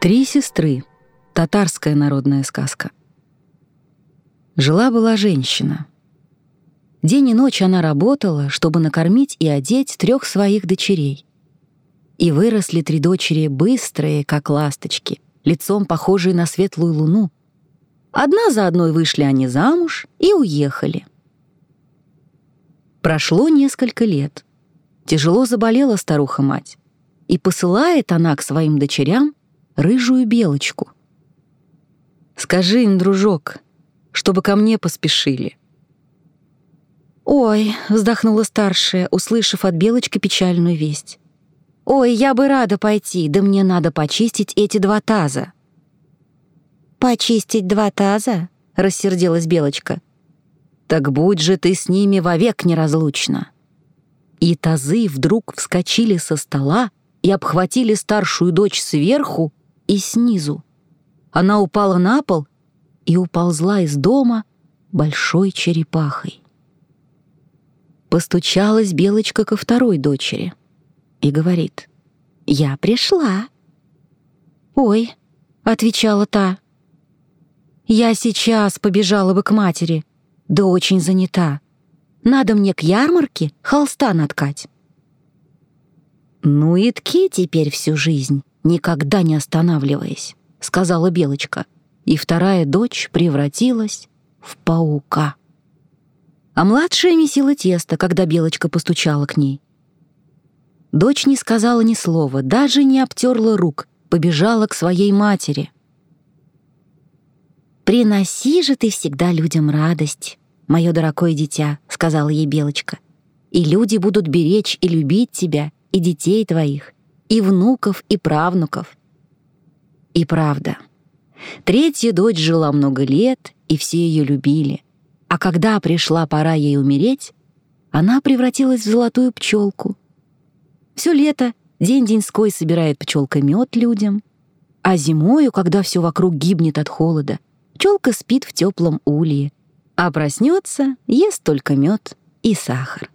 Три сестры. Татарская народная сказка. Жила-была женщина. День и ночь она работала, чтобы накормить и одеть трех своих дочерей. И выросли три дочери быстрые, как ласточки, лицом похожие на светлую луну. Одна за одной вышли они замуж и уехали. Прошло несколько лет. Тяжело заболела старуха-мать. И посылает она к своим дочерям рыжую белочку. «Скажи им, дружок, чтобы ко мне поспешили». «Ой», — вздохнула старшая, услышав от Белочки печальную весть. «Ой, я бы рада пойти, да мне надо почистить эти два таза». «Почистить два таза?» — рассердилась Белочка. «Так будь же ты с ними вовек неразлучна». И тазы вдруг вскочили со стола и обхватили старшую дочь сверху и снизу. Она упала на пол и уползла из дома большой черепахой. Постучалась Белочка ко второй дочери и говорит, «Я пришла». «Ой», — отвечала та, «я сейчас побежала бы к матери, да очень занята. Надо мне к ярмарке холста наткать». «Ну и тки теперь всю жизнь», никогда не останавливаясь», — сказала Белочка, и вторая дочь превратилась в паука. А младшая месила тесто, когда Белочка постучала к ней. Дочь не сказала ни слова, даже не обтерла рук, побежала к своей матери. «Приноси же ты всегда людям радость, мое дорогое дитя», — сказала ей Белочка. «И люди будут беречь и любить тебя, и детей твоих, и внуков, и правнуков. И правда, третья дочь жила много лет, и все ее любили. А когда пришла пора ей умереть, она превратилась в золотую пчелку. Все лето день-деньской собирает пчелка мед людям, а зимою, когда все вокруг гибнет от холода, пчелка спит в теплом улье, а проснется, ест только мед и сахар.